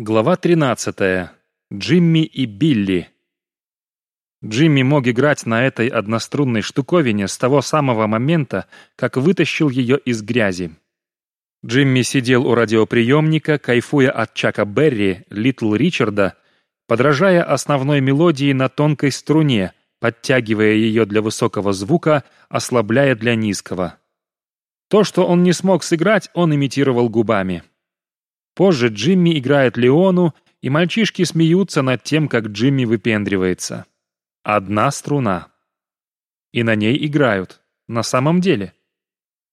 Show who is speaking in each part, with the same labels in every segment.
Speaker 1: Глава 13. Джимми и Билли. Джимми мог играть на этой однострунной штуковине с того самого момента, как вытащил ее из грязи. Джимми сидел у радиоприемника, кайфуя от Чака Берри, Литл Ричарда, подражая основной мелодии на тонкой струне, подтягивая ее для высокого звука, ослабляя для низкого. То, что он не смог сыграть, он имитировал губами. Позже Джимми играет Леону, и мальчишки смеются над тем, как Джимми выпендривается. Одна струна. И на ней играют. На самом деле.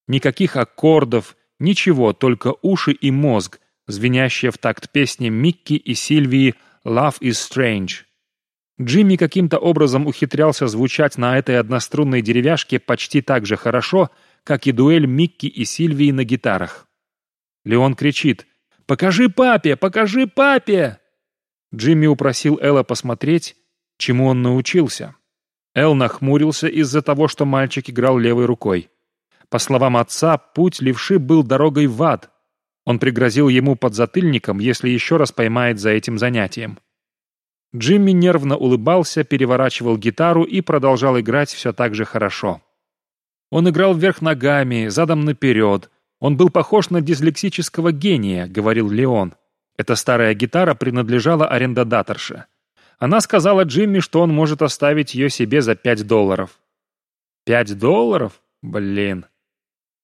Speaker 1: Никаких аккордов, ничего, только уши и мозг, звенящие в такт песни Микки и Сильвии «Love is Strange». Джимми каким-то образом ухитрялся звучать на этой однострунной деревяшке почти так же хорошо, как и дуэль Микки и Сильвии на гитарах. Леон кричит «Покажи папе! Покажи папе!» Джимми упросил Элла посмотреть, чему он научился. Эл нахмурился из-за того, что мальчик играл левой рукой. По словам отца, путь левши был дорогой в ад. Он пригрозил ему подзатыльником, если еще раз поймает за этим занятием. Джимми нервно улыбался, переворачивал гитару и продолжал играть все так же хорошо. Он играл вверх ногами, задом наперед, «Он был похож на дислексического гения», — говорил Леон. Эта старая гитара принадлежала арендодаторше. Она сказала Джимми, что он может оставить ее себе за пять долларов. «Пять долларов? Блин».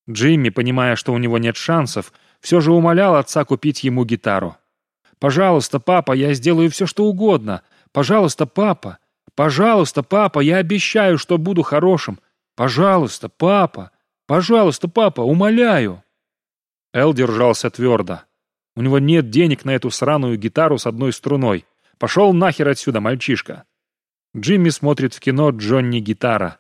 Speaker 1: Джимми, понимая, что у него нет шансов, все же умолял отца купить ему гитару. «Пожалуйста, папа, я сделаю все, что угодно. Пожалуйста, папа. Пожалуйста, папа, я обещаю, что буду хорошим. Пожалуйста, папа. Пожалуйста, папа, умоляю». Эл держался твердо. У него нет денег на эту сраную гитару с одной струной. Пошел нахер отсюда, мальчишка. Джимми смотрит в кино «Джонни Гитара».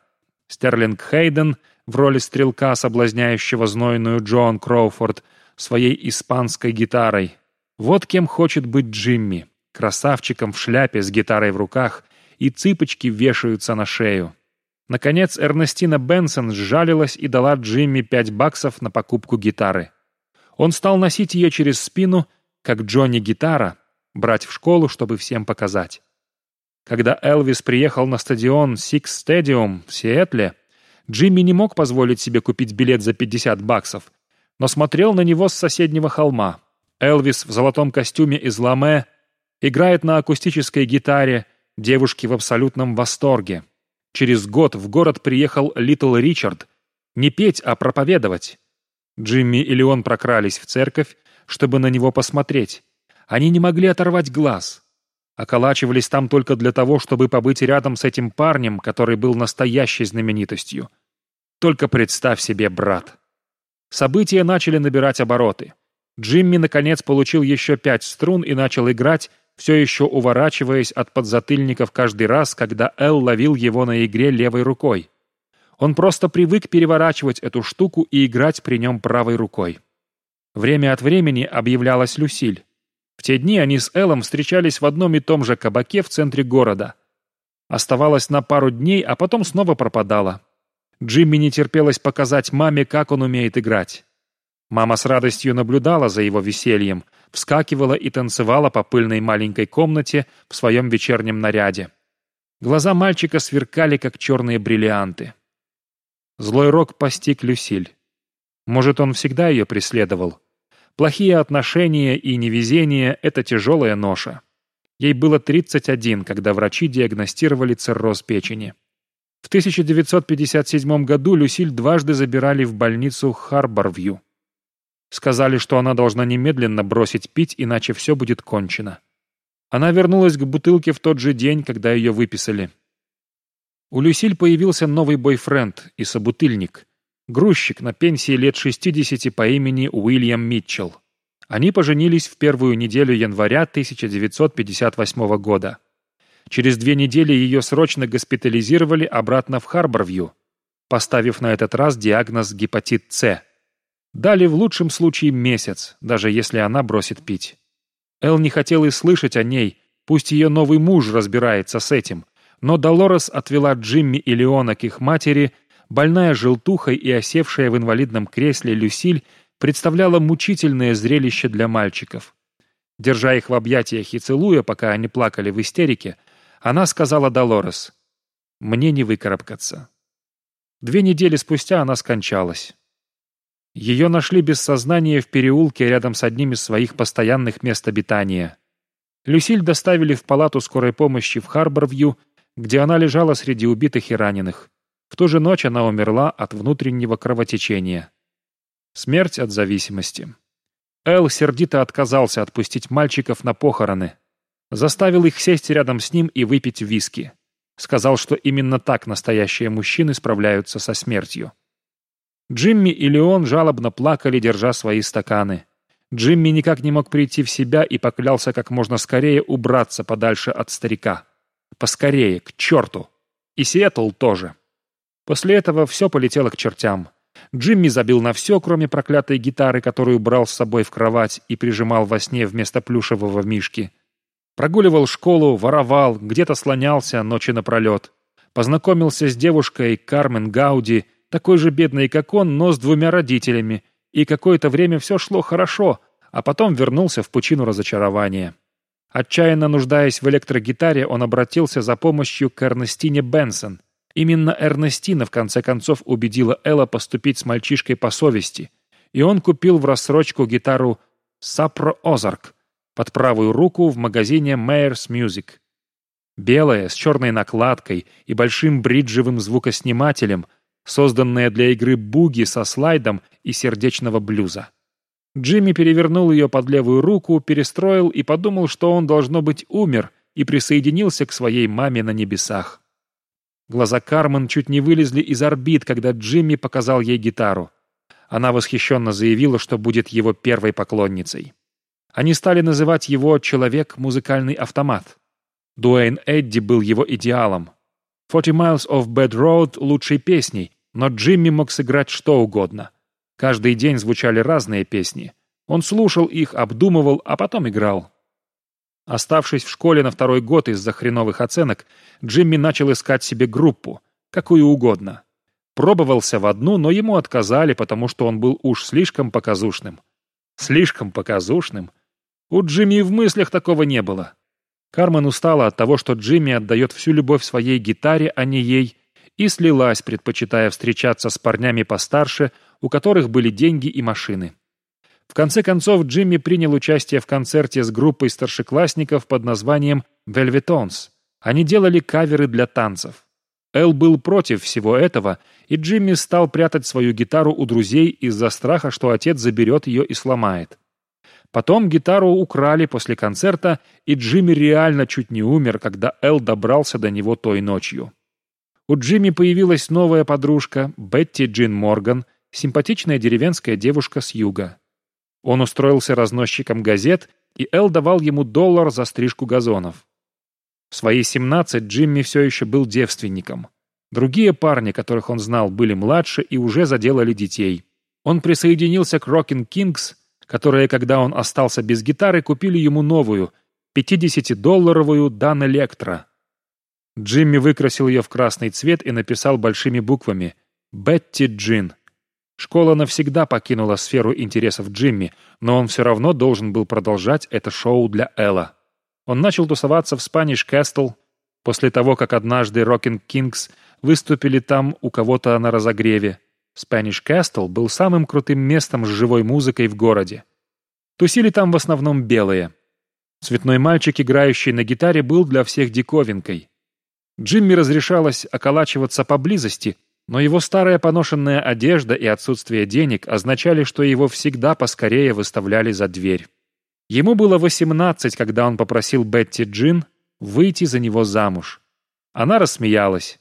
Speaker 1: Стерлинг Хейден в роли стрелка, соблазняющего знойную Джоан Кроуфорд своей испанской гитарой. Вот кем хочет быть Джимми. Красавчиком в шляпе с гитарой в руках, и цыпочки вешаются на шею. Наконец, Эрнестина Бенсон сжалилась и дала Джимми пять баксов на покупку гитары. Он стал носить ее через спину, как Джонни гитара, брать в школу, чтобы всем показать. Когда Элвис приехал на стадион Six Stadium в Сиэтле, Джимми не мог позволить себе купить билет за 50 баксов, но смотрел на него с соседнего холма. Элвис в золотом костюме из ламе играет на акустической гитаре, девушки в абсолютном восторге. Через год в город приехал Литл Ричард. Не петь, а проповедовать. Джимми и Леон прокрались в церковь, чтобы на него посмотреть. Они не могли оторвать глаз. Околачивались там только для того, чтобы побыть рядом с этим парнем, который был настоящей знаменитостью. Только представь себе, брат. События начали набирать обороты. Джимми, наконец, получил еще пять струн и начал играть, все еще уворачиваясь от подзатыльников каждый раз, когда Эл ловил его на игре левой рукой. Он просто привык переворачивать эту штуку и играть при нем правой рукой. Время от времени объявлялась Люсиль. В те дни они с Эллом встречались в одном и том же кабаке в центре города. Оставалась на пару дней, а потом снова пропадала. Джимми не терпелось показать маме, как он умеет играть. Мама с радостью наблюдала за его весельем, вскакивала и танцевала по пыльной маленькой комнате в своем вечернем наряде. Глаза мальчика сверкали, как черные бриллианты. Злой рок постиг Люсиль. Может, он всегда ее преследовал. Плохие отношения и невезение — это тяжелая ноша. Ей было 31, когда врачи диагностировали цирроз печени. В 1957 году Люсиль дважды забирали в больницу Харборвью. Сказали, что она должна немедленно бросить пить, иначе все будет кончено. Она вернулась к бутылке в тот же день, когда ее выписали. У Люсиль появился новый бойфренд и собутыльник, грузчик на пенсии лет 60 по имени Уильям Митчелл. Они поженились в первую неделю января 1958 года. Через две недели ее срочно госпитализировали обратно в Харборвью, поставив на этот раз диагноз гепатит С. Дали в лучшем случае месяц, даже если она бросит пить. Эл не хотел и слышать о ней, пусть ее новый муж разбирается с этим, но Долорес отвела Джимми и Леона к их матери, больная желтухой и осевшая в инвалидном кресле Люсиль представляла мучительное зрелище для мальчиков. Держа их в объятиях и целуя, пока они плакали в истерике, она сказала Долорес, «Мне не выкарабкаться». Две недели спустя она скончалась. Ее нашли без сознания в переулке рядом с одним из своих постоянных мест обитания. Люсиль доставили в палату скорой помощи в Харборвью, где она лежала среди убитых и раненых. В ту же ночь она умерла от внутреннего кровотечения. Смерть от зависимости. Эл сердито отказался отпустить мальчиков на похороны. Заставил их сесть рядом с ним и выпить виски. Сказал, что именно так настоящие мужчины справляются со смертью. Джимми и Леон жалобно плакали, держа свои стаканы. Джимми никак не мог прийти в себя и поклялся как можно скорее убраться подальше от старика. Поскорее, к черту. И Сиэтл тоже. После этого все полетело к чертям. Джимми забил на все, кроме проклятой гитары, которую брал с собой в кровать и прижимал во сне вместо плюшевого мишки. Прогуливал школу, воровал, где-то слонялся ночи напролет. Познакомился с девушкой Кармен Гауди, такой же бедной, как он, но с двумя родителями, и какое-то время все шло хорошо, а потом вернулся в пучину разочарования. Отчаянно нуждаясь в электрогитаре, он обратился за помощью к Эрнестине Бенсон. Именно Эрнестина в конце концов убедила Элла поступить с мальчишкой по совести, и он купил в рассрочку гитару «Сапро Озарк» под правую руку в магазине Mayer's Music. Белая, с черной накладкой и большим бриджевым звукоснимателем – созданная для игры буги со слайдом и сердечного блюза. Джимми перевернул ее под левую руку, перестроил и подумал, что он, должно быть, умер и присоединился к своей маме на небесах. Глаза Кармен чуть не вылезли из орбит, когда Джимми показал ей гитару. Она восхищенно заявила, что будет его первой поклонницей. Они стали называть его «человек-музыкальный автомат». Дуэйн Эдди был его идеалом, Forty Miles of Bad Road лучшей песней, но Джимми мог сыграть что угодно. Каждый день звучали разные песни. Он слушал их, обдумывал, а потом играл. Оставшись в школе на второй год из-за хреновых оценок, Джимми начал искать себе группу, какую угодно. Пробовался в одну, но ему отказали, потому что он был уж слишком показушным. Слишком показушным? У Джимми в мыслях такого не было. Кармен устала от того, что Джимми отдает всю любовь своей гитаре, а не ей, и слилась, предпочитая встречаться с парнями постарше, у которых были деньги и машины. В конце концов, Джимми принял участие в концерте с группой старшеклассников под названием «Velvetons». Они делали каверы для танцев. Эл был против всего этого, и Джимми стал прятать свою гитару у друзей из-за страха, что отец заберет ее и сломает. Потом гитару украли после концерта, и Джимми реально чуть не умер, когда Эл добрался до него той ночью. У Джимми появилась новая подружка, Бетти Джин Морган, симпатичная деревенская девушка с юга. Он устроился разносчиком газет, и Эл давал ему доллар за стрижку газонов. В свои 17 Джимми все еще был девственником. Другие парни, которых он знал, были младше и уже заделали детей. Он присоединился к Rockin' Kings, которые, когда он остался без гитары, купили ему новую, 50-долларовую Дан Электро. Джимми выкрасил ее в красный цвет и написал большими буквами «Бетти Джин». Школа навсегда покинула сферу интересов Джимми, но он все равно должен был продолжать это шоу для Элла. Он начал тусоваться в Spanish Castle после того, как однажды Rockin' Kings выступили там у кого-то на разогреве. Spanish Castle был самым крутым местом с живой музыкой в городе. Тусили там в основном белые. Цветной мальчик, играющий на гитаре, был для всех диковинкой. Джимми разрешалось околачиваться поблизости, но его старая поношенная одежда и отсутствие денег означали, что его всегда поскорее выставляли за дверь. Ему было 18, когда он попросил Бетти Джин выйти за него замуж. Она рассмеялась.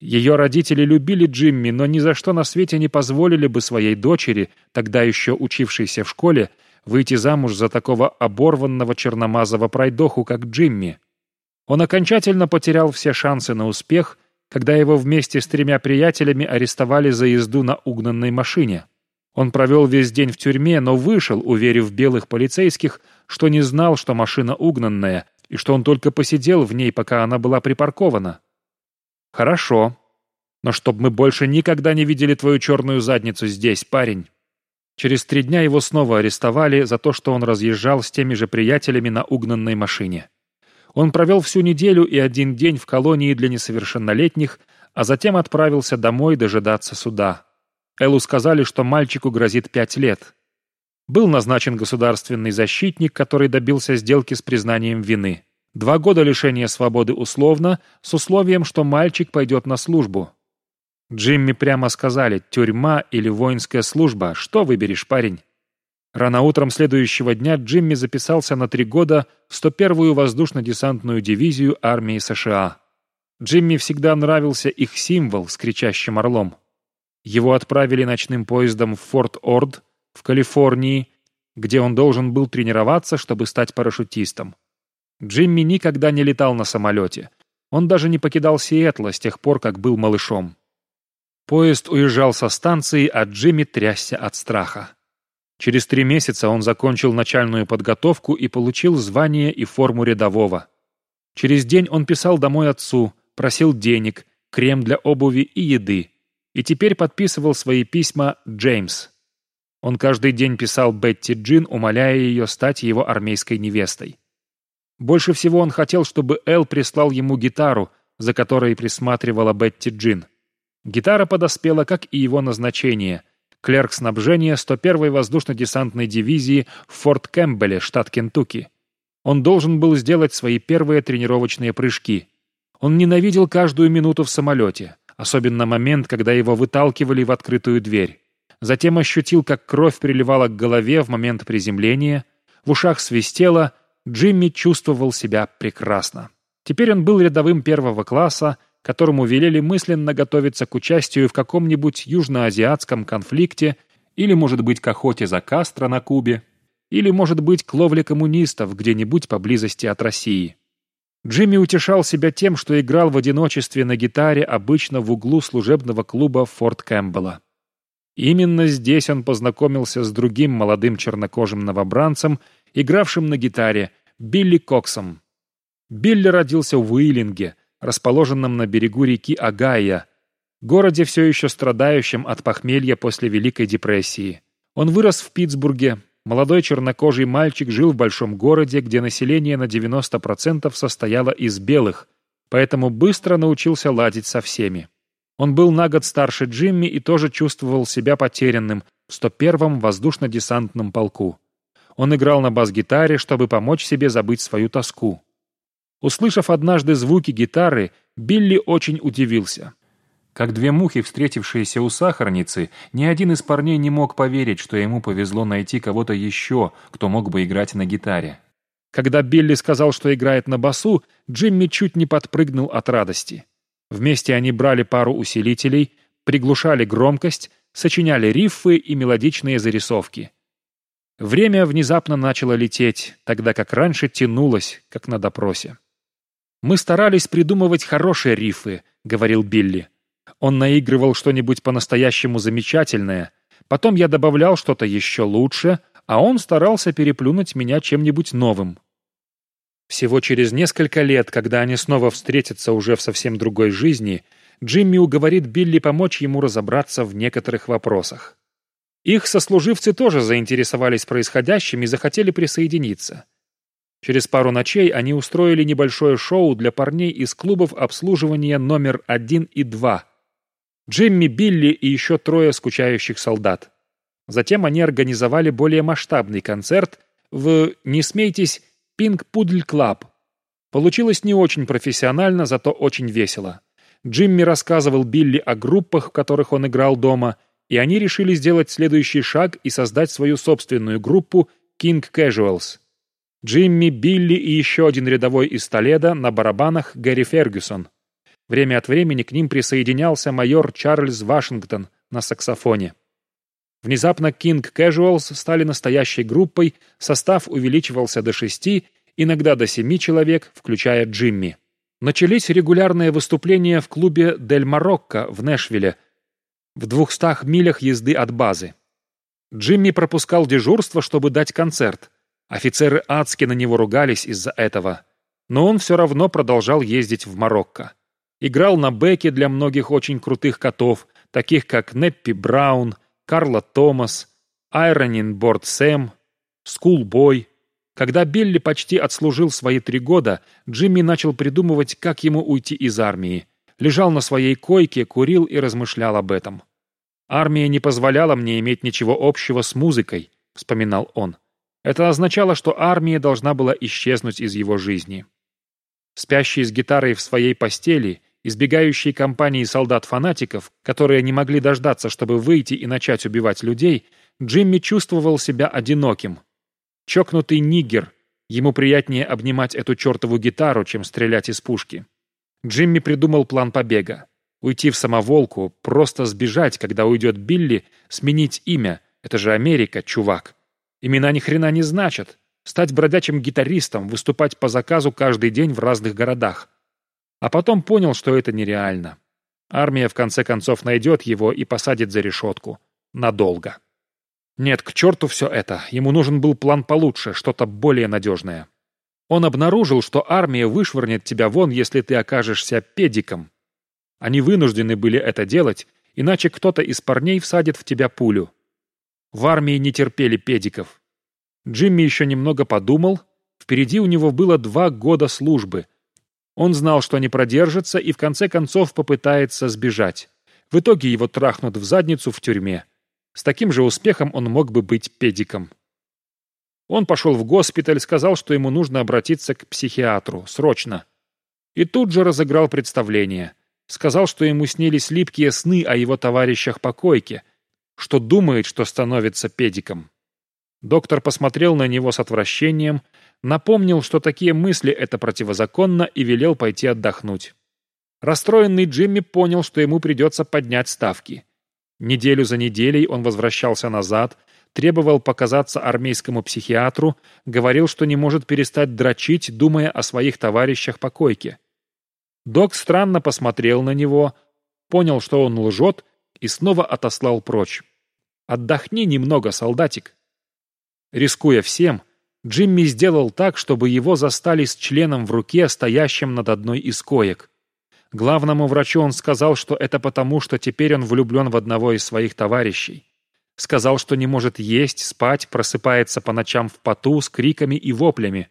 Speaker 1: Ее родители любили Джимми, но ни за что на свете не позволили бы своей дочери, тогда еще учившейся в школе, выйти замуж за такого оборванного черномазого пройдоху, как Джимми. Он окончательно потерял все шансы на успех, когда его вместе с тремя приятелями арестовали за езду на угнанной машине. Он провел весь день в тюрьме, но вышел, уверив белых полицейских, что не знал, что машина угнанная, и что он только посидел в ней, пока она была припаркована. «Хорошо. Но чтоб мы больше никогда не видели твою черную задницу здесь, парень». Через три дня его снова арестовали за то, что он разъезжал с теми же приятелями на угнанной машине. Он провел всю неделю и один день в колонии для несовершеннолетних, а затем отправился домой дожидаться суда. Эллу сказали, что мальчику грозит пять лет. Был назначен государственный защитник, который добился сделки с признанием вины. Два года лишения свободы условно, с условием, что мальчик пойдет на службу. Джимми прямо сказали «тюрьма или воинская служба, что выберешь, парень?» Рано утром следующего дня Джимми записался на три года в 101-ю воздушно-десантную дивизию армии США. Джимми всегда нравился их символ с кричащим орлом. Его отправили ночным поездом в Форт Орд в Калифорнии, где он должен был тренироваться, чтобы стать парашютистом. Джимми никогда не летал на самолете. Он даже не покидал Сиэтла с тех пор, как был малышом. Поезд уезжал со станции, а Джимми трясся от страха. Через три месяца он закончил начальную подготовку и получил звание и форму рядового. Через день он писал домой отцу, просил денег, крем для обуви и еды. И теперь подписывал свои письма «Джеймс». Он каждый день писал Бетти Джин, умоляя ее стать его армейской невестой. Больше всего он хотел, чтобы Эл прислал ему гитару, за которой присматривала Бетти Джин. Гитара подоспела, как и его назначение — клерк снабжения 101-й воздушно-десантной дивизии в Форт Кэмпбелле, штат Кентукки. Он должен был сделать свои первые тренировочные прыжки. Он ненавидел каждую минуту в самолете, особенно момент, когда его выталкивали в открытую дверь. Затем ощутил, как кровь приливала к голове в момент приземления, в ушах свистело, Джимми чувствовал себя прекрасно. Теперь он был рядовым первого класса, которому велели мысленно готовиться к участию в каком-нибудь южноазиатском конфликте или, может быть, к охоте за Кастро на Кубе, или, может быть, к ловле коммунистов где-нибудь поблизости от России. Джимми утешал себя тем, что играл в одиночестве на гитаре обычно в углу служебного клуба Форт Кэмпбелла. Именно здесь он познакомился с другим молодым чернокожим новобранцем, игравшим на гитаре, Билли Коксом. Билли родился в Уиллинге, расположенном на берегу реки Агая, городе, все еще страдающем от похмелья после Великой депрессии. Он вырос в Питтсбурге. Молодой чернокожий мальчик жил в большом городе, где население на 90% состояло из белых, поэтому быстро научился ладить со всеми. Он был на год старше Джимми и тоже чувствовал себя потерянным в 101-м воздушно-десантном полку. Он играл на бас-гитаре, чтобы помочь себе забыть свою тоску. Услышав однажды звуки гитары, Билли очень удивился. Как две мухи, встретившиеся у сахарницы, ни один из парней не мог поверить, что ему повезло найти кого-то еще, кто мог бы играть на гитаре. Когда Билли сказал, что играет на басу, Джимми чуть не подпрыгнул от радости. Вместе они брали пару усилителей, приглушали громкость, сочиняли риффы и мелодичные зарисовки. Время внезапно начало лететь, тогда как раньше тянулось, как на допросе. «Мы старались придумывать хорошие рифы», — говорил Билли. Он наигрывал что-нибудь по-настоящему замечательное, потом я добавлял что-то еще лучше, а он старался переплюнуть меня чем-нибудь новым. Всего через несколько лет, когда они снова встретятся уже в совсем другой жизни, Джимми уговорит Билли помочь ему разобраться в некоторых вопросах. Их сослуживцы тоже заинтересовались происходящим и захотели присоединиться. Через пару ночей они устроили небольшое шоу для парней из клубов обслуживания номер один и два. Джимми, Билли и еще трое скучающих солдат. Затем они организовали более масштабный концерт в, не смейтесь, Pink Poodle Club. Получилось не очень профессионально, зато очень весело. Джимми рассказывал Билли о группах, в которых он играл дома, и они решили сделать следующий шаг и создать свою собственную группу King Casuals. Джимми, Билли и еще один рядовой из Толеда на барабанах Гэри Фергюсон. Время от времени к ним присоединялся майор Чарльз Вашингтон на саксофоне. Внезапно King Casuals стали настоящей группой, состав увеличивался до шести, иногда до семи человек, включая Джимми. Начались регулярные выступления в клубе «Дель Марокко» в Нэшвилле, в двухстах милях езды от базы. Джимми пропускал дежурство, чтобы дать концерт – Офицеры адски на него ругались из-за этого. Но он все равно продолжал ездить в Марокко. Играл на бэке для многих очень крутых котов, таких как Неппи Браун, Карла Томас, Ironing Board Сэм, Schoolboy. Когда Билли почти отслужил свои три года, Джимми начал придумывать, как ему уйти из армии. Лежал на своей койке, курил и размышлял об этом. «Армия не позволяла мне иметь ничего общего с музыкой», — вспоминал он. Это означало, что армия должна была исчезнуть из его жизни. Спящий с гитарой в своей постели, избегающий компании солдат-фанатиков, которые не могли дождаться, чтобы выйти и начать убивать людей, Джимми чувствовал себя одиноким. Чокнутый нигер, ему приятнее обнимать эту чертову гитару, чем стрелять из пушки. Джимми придумал план побега. Уйти в самоволку, просто сбежать, когда уйдет Билли, сменить имя. Это же Америка, чувак. Имена ни хрена не значат. Стать бродячим гитаристом, выступать по заказу каждый день в разных городах. А потом понял, что это нереально. Армия в конце концов найдет его и посадит за решетку. Надолго. Нет, к черту все это. Ему нужен был план получше, что-то более надежное. Он обнаружил, что армия вышвырнет тебя вон, если ты окажешься педиком. Они вынуждены были это делать, иначе кто-то из парней всадит в тебя пулю. В армии не терпели педиков. Джимми еще немного подумал. Впереди у него было два года службы. Он знал, что не продержится и в конце концов попытается сбежать. В итоге его трахнут в задницу в тюрьме. С таким же успехом он мог бы быть педиком. Он пошел в госпиталь, сказал, что ему нужно обратиться к психиатру, срочно. И тут же разыграл представление. Сказал, что ему снились липкие сны о его товарищах по койке, что думает, что становится педиком. Доктор посмотрел на него с отвращением, напомнил, что такие мысли — это противозаконно, и велел пойти отдохнуть. Расстроенный Джимми понял, что ему придется поднять ставки. Неделю за неделей он возвращался назад, требовал показаться армейскому психиатру, говорил, что не может перестать дрочить, думая о своих товарищах по койке. Док странно посмотрел на него, понял, что он лжет, и снова отослал прочь. «Отдохни немного, солдатик». Рискуя всем, Джимми сделал так, чтобы его застали с членом в руке, стоящим над одной из коек. Главному врачу он сказал, что это потому, что теперь он влюблен в одного из своих товарищей. Сказал, что не может есть, спать, просыпается по ночам в поту с криками и воплями.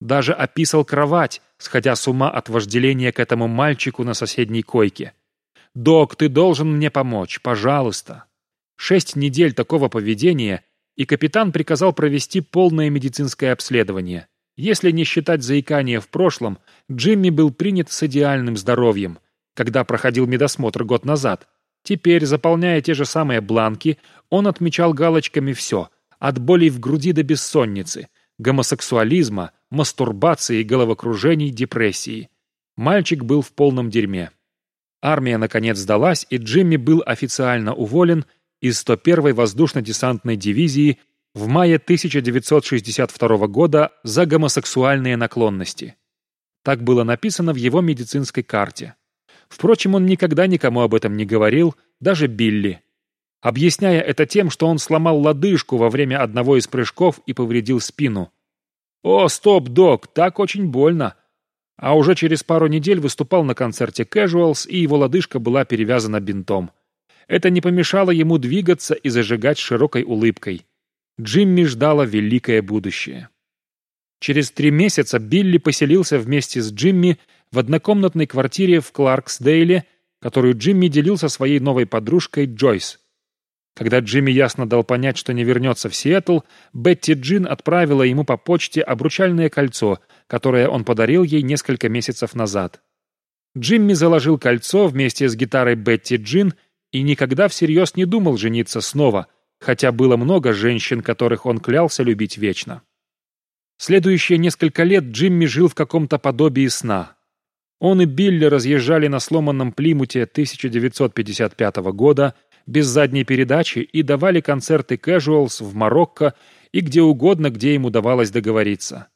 Speaker 1: Даже описал кровать, сходя с ума от вожделения к этому мальчику на соседней койке. «Док, ты должен мне помочь, пожалуйста». Шесть недель такого поведения, и капитан приказал провести полное медицинское обследование. Если не считать заикания в прошлом, Джимми был принят с идеальным здоровьем, когда проходил медосмотр год назад. Теперь, заполняя те же самые бланки, он отмечал галочками все, от болей в груди до бессонницы, гомосексуализма, мастурбации, головокружений, депрессии. Мальчик был в полном дерьме. Армия, наконец, сдалась, и Джимми был официально уволен из 101-й воздушно-десантной дивизии в мае 1962 года за гомосексуальные наклонности. Так было написано в его медицинской карте. Впрочем, он никогда никому об этом не говорил, даже Билли. Объясняя это тем, что он сломал лодыжку во время одного из прыжков и повредил спину. «О, стоп, док, так очень больно!» А уже через пару недель выступал на концерте Casuals, и его лодыжка была перевязана бинтом. Это не помешало ему двигаться и зажигать широкой улыбкой. Джимми ждало великое будущее. Через три месяца Билли поселился вместе с Джимми в однокомнатной квартире в Кларксдейле, которую Джимми делил со своей новой подружкой Джойс. Когда Джимми ясно дал понять, что не вернется в Сиэтл, Бетти Джин отправила ему по почте обручальное кольцо, которое он подарил ей несколько месяцев назад. Джимми заложил кольцо вместе с гитарой Бетти Джин и никогда всерьез не думал жениться снова, хотя было много женщин, которых он клялся любить вечно. Следующие несколько лет Джимми жил в каком-то подобии сна. Он и Билли разъезжали на сломанном Плимуте 1955 года без задней передачи и давали концерты Casuals в Марокко и где угодно, где ему удавалось договориться.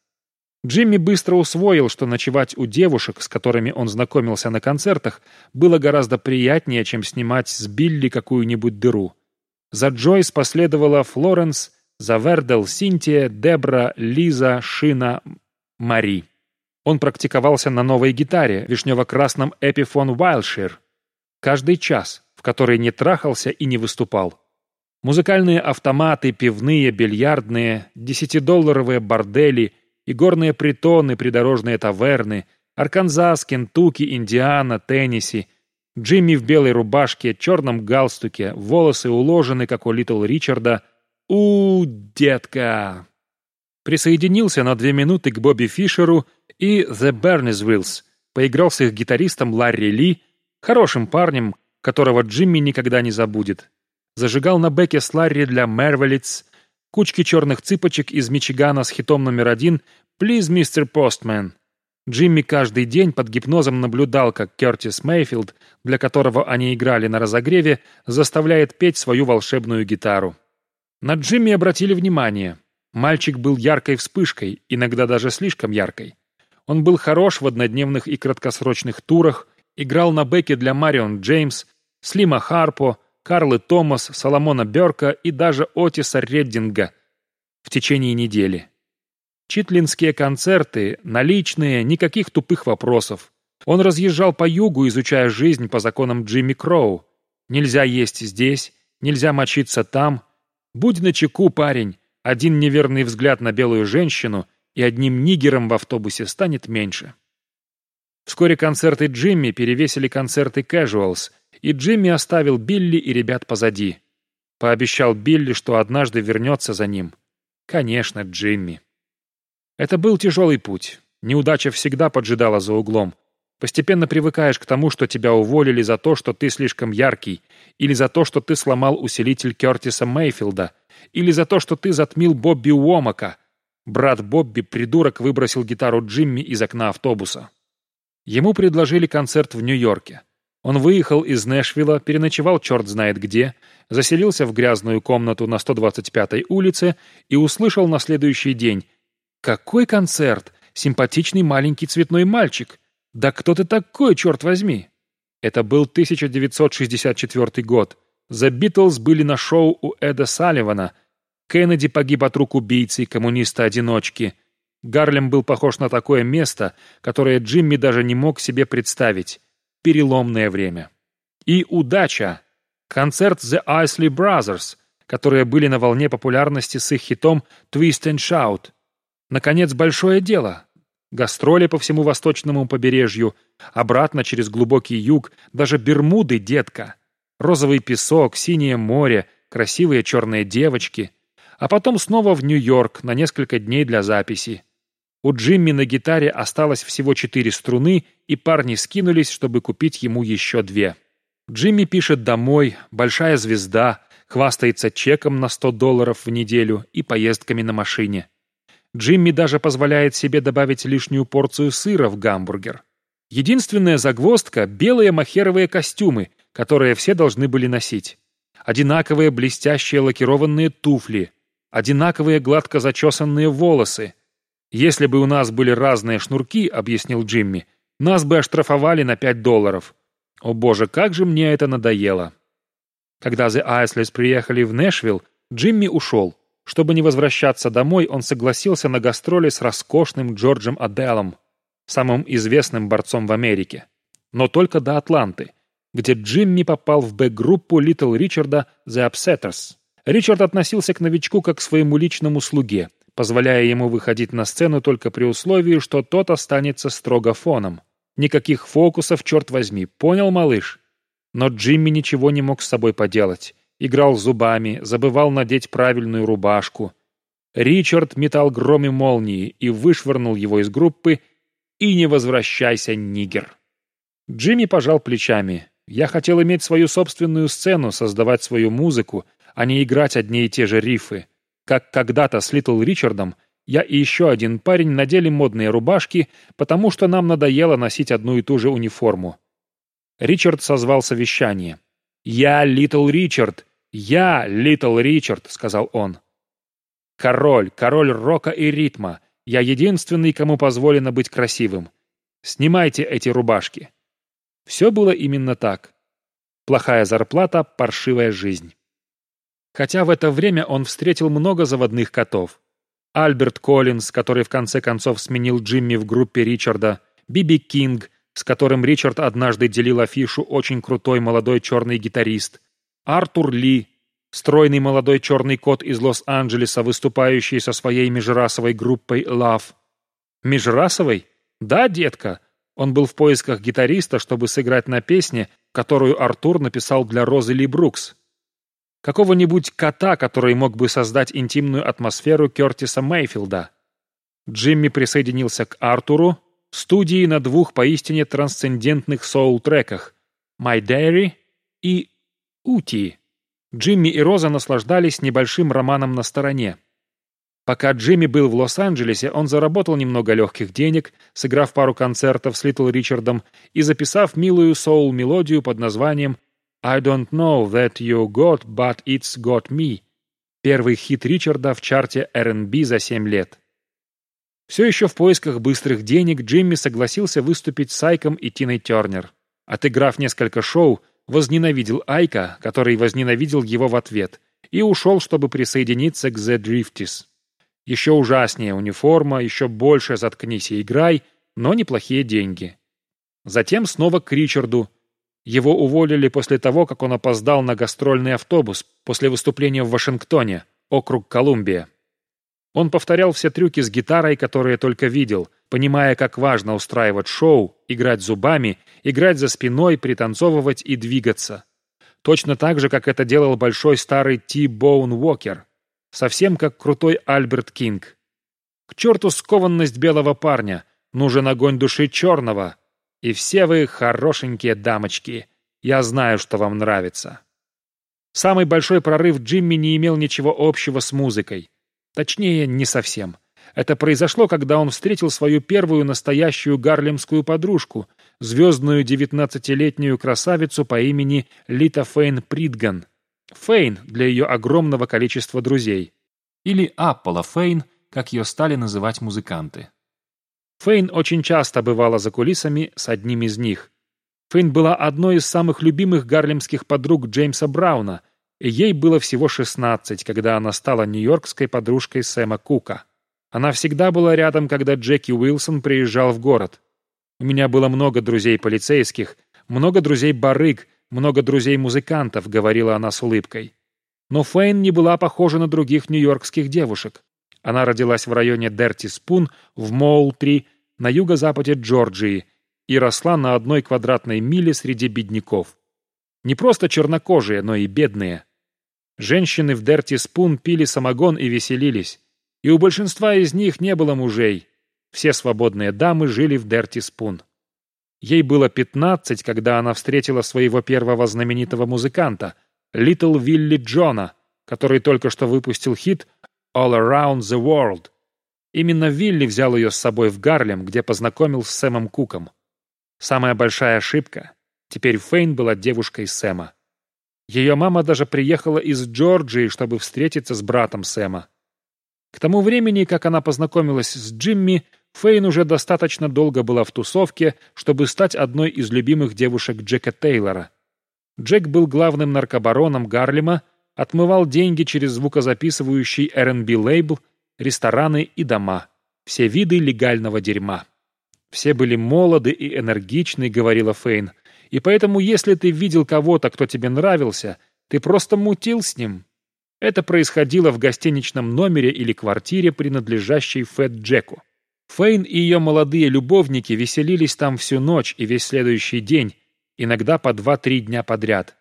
Speaker 1: Джимми быстро усвоил, что ночевать у девушек, с которыми он знакомился на концертах, было гораздо приятнее, чем снимать с Билли какую-нибудь дыру. За Джойс последовала Флоренс, за Вердел Синтия, Дебра, Лиза, Шина, Мари. Он практиковался на новой гитаре, вишнево-красном Эпифон Вайлшир. Каждый час, в который не трахался и не выступал. Музыкальные автоматы, пивные, бильярдные, десятидолларовые бордели, игорные притоны, придорожные таверны, Арканзас, Кентукки, Индиана, Теннесси. Джимми в белой рубашке, черном галстуке, волосы уложены, как у Литл Ричарда. у детка!» Присоединился на две минуты к Бобби Фишеру и The Burnesvilles, поиграл с их гитаристом Ларри Ли, хорошим парнем, которого Джимми никогда не забудет. Зажигал на бэке с Ларри для Мервелиц, кучки черных цыпочек из Мичигана с хитом номер один «Please, Mr. Postman». Джимми каждый день под гипнозом наблюдал, как Кертис Мейфилд, для которого они играли на разогреве, заставляет петь свою волшебную гитару. На Джимми обратили внимание. Мальчик был яркой вспышкой, иногда даже слишком яркой. Он был хорош в однодневных и краткосрочных турах, играл на бэке для Марион Джеймс, Слима Харпо, Карлы Томас, Соломона Берка и даже Отиса Реддинга в течение недели. Читлинские концерты, наличные, никаких тупых вопросов. Он разъезжал по югу, изучая жизнь по законам Джимми Кроу. Нельзя есть здесь, нельзя мочиться там. Будь начеку, парень. Один неверный взгляд на белую женщину и одним нигером в автобусе станет меньше. Вскоре концерты Джимми перевесили концерты Casuals, и Джимми оставил Билли и ребят позади. Пообещал Билли, что однажды вернется за ним. Конечно, Джимми. Это был тяжелый путь. Неудача всегда поджидала за углом. Постепенно привыкаешь к тому, что тебя уволили за то, что ты слишком яркий, или за то, что ты сломал усилитель Кертиса Мейфилда, или за то, что ты затмил Бобби Уомака. Брат Бобби, придурок, выбросил гитару Джимми из окна автобуса. Ему предложили концерт в Нью-Йорке. Он выехал из Нэшвилла, переночевал черт знает где, заселился в грязную комнату на 125-й улице и услышал на следующий день какой концерт! Симпатичный маленький цветной мальчик! Да кто ты такой, черт возьми? Это был 1964 год. The Beatles были на шоу у Эда Салливана. Кеннеди погиб от рук убийцы и коммуниста-одиночки. Гарлем был похож на такое место, которое Джимми даже не мог себе представить. Переломное время. И удача! Концерт The Isley Brothers, которые были на волне популярности с их хитом «Twist and Shout». Наконец, большое дело. Гастроли по всему восточному побережью, обратно через глубокий юг, даже Бермуды, детка. Розовый песок, синее море, красивые черные девочки. А потом снова в Нью-Йорк на несколько дней для записи. У Джимми на гитаре осталось всего четыре струны, и парни скинулись, чтобы купить ему еще две. Джимми пишет домой, большая звезда, хвастается чеком на 100 долларов в неделю и поездками на машине. Джимми даже позволяет себе добавить лишнюю порцию сыра в гамбургер. Единственная загвоздка – белые махеровые костюмы, которые все должны были носить. Одинаковые блестящие лакированные туфли, одинаковые гладко зачесанные волосы. Если бы у нас были разные шнурки, объяснил Джимми, нас бы оштрафовали на 5 долларов. О боже, как же мне это надоело. Когда The Айслес приехали в Нэшвилл, Джимми ушел. Чтобы не возвращаться домой, он согласился на гастроли с роскошным Джорджем Аделом, самым известным борцом в Америке. Но только до Атланты, где Джимми попал в бэк-группу Литл Ричарда The Upsetters. Ричард относился к новичку как к своему личному слуге, позволяя ему выходить на сцену только при условии, что тот останется строго фоном. Никаких фокусов, черт возьми, понял, малыш? Но Джимми ничего не мог с собой поделать играл зубами, забывал надеть правильную рубашку. Ричард метал гром и молнии и вышвырнул его из группы «И не возвращайся, нигер». Джимми пожал плечами. «Я хотел иметь свою собственную сцену, создавать свою музыку, а не играть одни и те же рифы. Как когда-то с Литл Ричардом, я и еще один парень надели модные рубашки, потому что нам надоело носить одну и ту же униформу». Ричард созвал совещание. «Я Литл Ричард! Я Литл Ричард!» — сказал он. «Король, король рока и ритма. Я единственный, кому позволено быть красивым. Снимайте эти рубашки». Все было именно так. Плохая зарплата, паршивая жизнь. Хотя в это время он встретил много заводных котов. Альберт Коллинз, который в конце концов сменил Джимми в группе Ричарда, Биби Кинг, с которым Ричард однажды делил афишу очень крутой молодой черный гитарист, Артур Ли, стройный молодой черный кот из Лос-Анджелеса, выступающий со своей межрасовой группой Love. Межрасовой? Да, детка. Он был в поисках гитариста, чтобы сыграть на песне, которую Артур написал для Розы Ли Брукс. Какого-нибудь кота, который мог бы создать интимную атмосферу Кертиса Мейфилда. Джимми присоединился к Артуру, студии на двух поистине трансцендентных соул-треках «My Diary» и «Ути». Джимми и Роза наслаждались небольшим романом на стороне. Пока Джимми был в Лос-Анджелесе, он заработал немного легких денег, сыграв пару концертов с Литл Ричардом и записав милую соул-мелодию под названием «I don't know that you got, but it's got me» первый хит Ричарда в чарте R&B за 7 лет. Все еще в поисках быстрых денег Джимми согласился выступить с Айком и Тиной Тернер. Отыграв несколько шоу, возненавидел Айка, который возненавидел его в ответ, и ушел, чтобы присоединиться к The Drifties. Еще ужаснее униформа, еще больше «заткнись и играй», но неплохие деньги. Затем снова к Ричарду. Его уволили после того, как он опоздал на гастрольный автобус после выступления в Вашингтоне, округ Колумбия. Он повторял все трюки с гитарой, которые только видел, понимая, как важно устраивать шоу, играть зубами, играть за спиной, пританцовывать и двигаться. Точно так же, как это делал большой старый Ти Боун Уокер. Совсем как крутой Альберт Кинг. К черту скованность белого парня, нужен огонь души черного. И все вы хорошенькие дамочки. Я знаю, что вам нравится. Самый большой прорыв Джимми не имел ничего общего с музыкой. Точнее, не совсем. Это произошло, когда он встретил свою первую настоящую гарлемскую подружку, звездную девятнадцатилетнюю красавицу по имени Лита Фейн Придган. Фейн для ее огромного количества друзей. Или Аппола Фейн, как ее стали называть музыканты. Фейн очень часто бывала за кулисами с одним из них. Фейн была одной из самых любимых гарлемских подруг Джеймса Брауна – Ей было всего 16, когда она стала нью-йоркской подружкой Сэма Кука. Она всегда была рядом, когда Джеки Уилсон приезжал в город. У меня было много друзей полицейских, много друзей барыг, много друзей музыкантов, говорила она с улыбкой. Но Фейн не была похожа на других нью-йоркских девушек. Она родилась в районе Дерти Спун в Моултри на юго-западе Джорджии и росла на одной квадратной миле среди бедняков. Не просто чернокожие, но и бедные. Женщины в Дерти Спун пили самогон и веселились. И у большинства из них не было мужей. Все свободные дамы жили в Дерти Спун. Ей было пятнадцать, когда она встретила своего первого знаменитого музыканта, Литл Вилли Джона, который только что выпустил хит «All Around the World». Именно Вилли взял ее с собой в Гарлем, где познакомил с Сэмом Куком. Самая большая ошибка Теперь Фейн была девушкой Сэма. Ее мама даже приехала из Джорджии, чтобы встретиться с братом Сэма. К тому времени, как она познакомилась с Джимми, Фейн уже достаточно долго была в тусовке, чтобы стать одной из любимых девушек Джека Тейлора. Джек был главным наркобароном Гарлема, отмывал деньги через звукозаписывающий R&B лейбл, рестораны и дома. Все виды легального дерьма. Все были молоды и энергичны, говорила Фейн, и поэтому, если ты видел кого-то, кто тебе нравился, ты просто мутил с ним. Это происходило в гостиничном номере или квартире, принадлежащей Фэт Джеку. Фейн и ее молодые любовники веселились там всю ночь и весь следующий день, иногда по два-три дня подряд.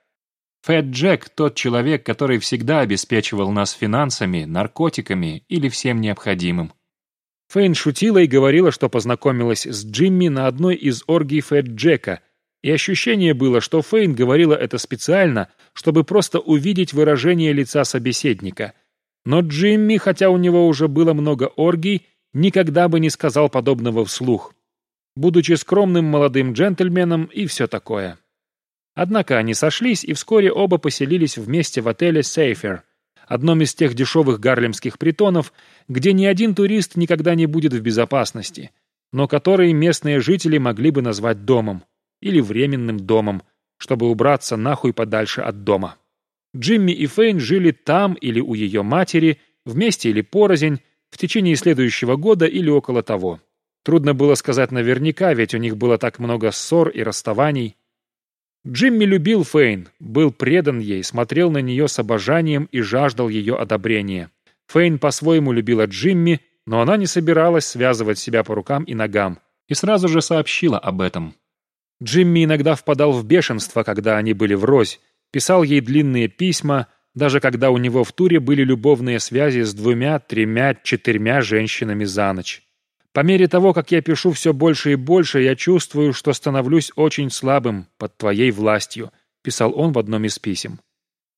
Speaker 1: Фэт Джек – тот человек, который всегда обеспечивал нас финансами, наркотиками или всем необходимым. Фейн шутила и говорила, что познакомилась с Джимми на одной из оргий Фэт Джека – и ощущение было, что Фейн говорила это специально, чтобы просто увидеть выражение лица собеседника. Но Джимми, хотя у него уже было много оргий, никогда бы не сказал подобного вслух, будучи скромным молодым джентльменом и все такое. Однако они сошлись, и вскоре оба поселились вместе в отеле «Сейфер», одном из тех дешевых гарлемских притонов, где ни один турист никогда не будет в безопасности, но который местные жители могли бы назвать домом или временным домом, чтобы убраться нахуй подальше от дома. Джимми и Фейн жили там или у ее матери, вместе или порознь, в течение следующего года или около того. Трудно было сказать наверняка, ведь у них было так много ссор и расставаний. Джимми любил Фейн, был предан ей, смотрел на нее с обожанием и жаждал ее одобрения. Фейн по-своему любила Джимми, но она не собиралась связывать себя по рукам и ногам, и сразу же сообщила об этом. Джимми иногда впадал в бешенство, когда они были врозь, писал ей длинные письма, даже когда у него в туре были любовные связи с двумя, тремя, четырьмя женщинами за ночь. По мере того, как я пишу все больше и больше, я чувствую, что становлюсь очень слабым под твоей властью», — писал он в одном из писем.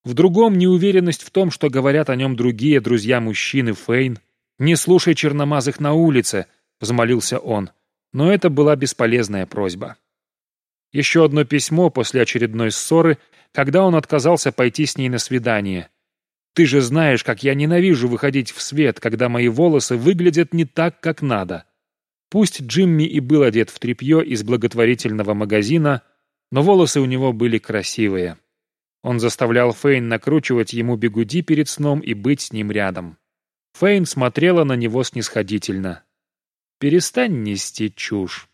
Speaker 1: В другом — неуверенность в том, что говорят о нем другие друзья-мужчины Фейн. «Не слушай черномазых на улице», — взмолился он. Но это была бесполезная просьба. Еще одно письмо после очередной ссоры, когда он отказался пойти с ней на свидание. «Ты же знаешь, как я ненавижу выходить в свет, когда мои волосы выглядят не так, как надо». Пусть Джимми и был одет в тряпье из благотворительного магазина, но волосы у него были красивые. Он заставлял Фейн накручивать ему бегуди перед сном и быть с ним рядом. Фейн смотрела на него снисходительно. «Перестань нести чушь».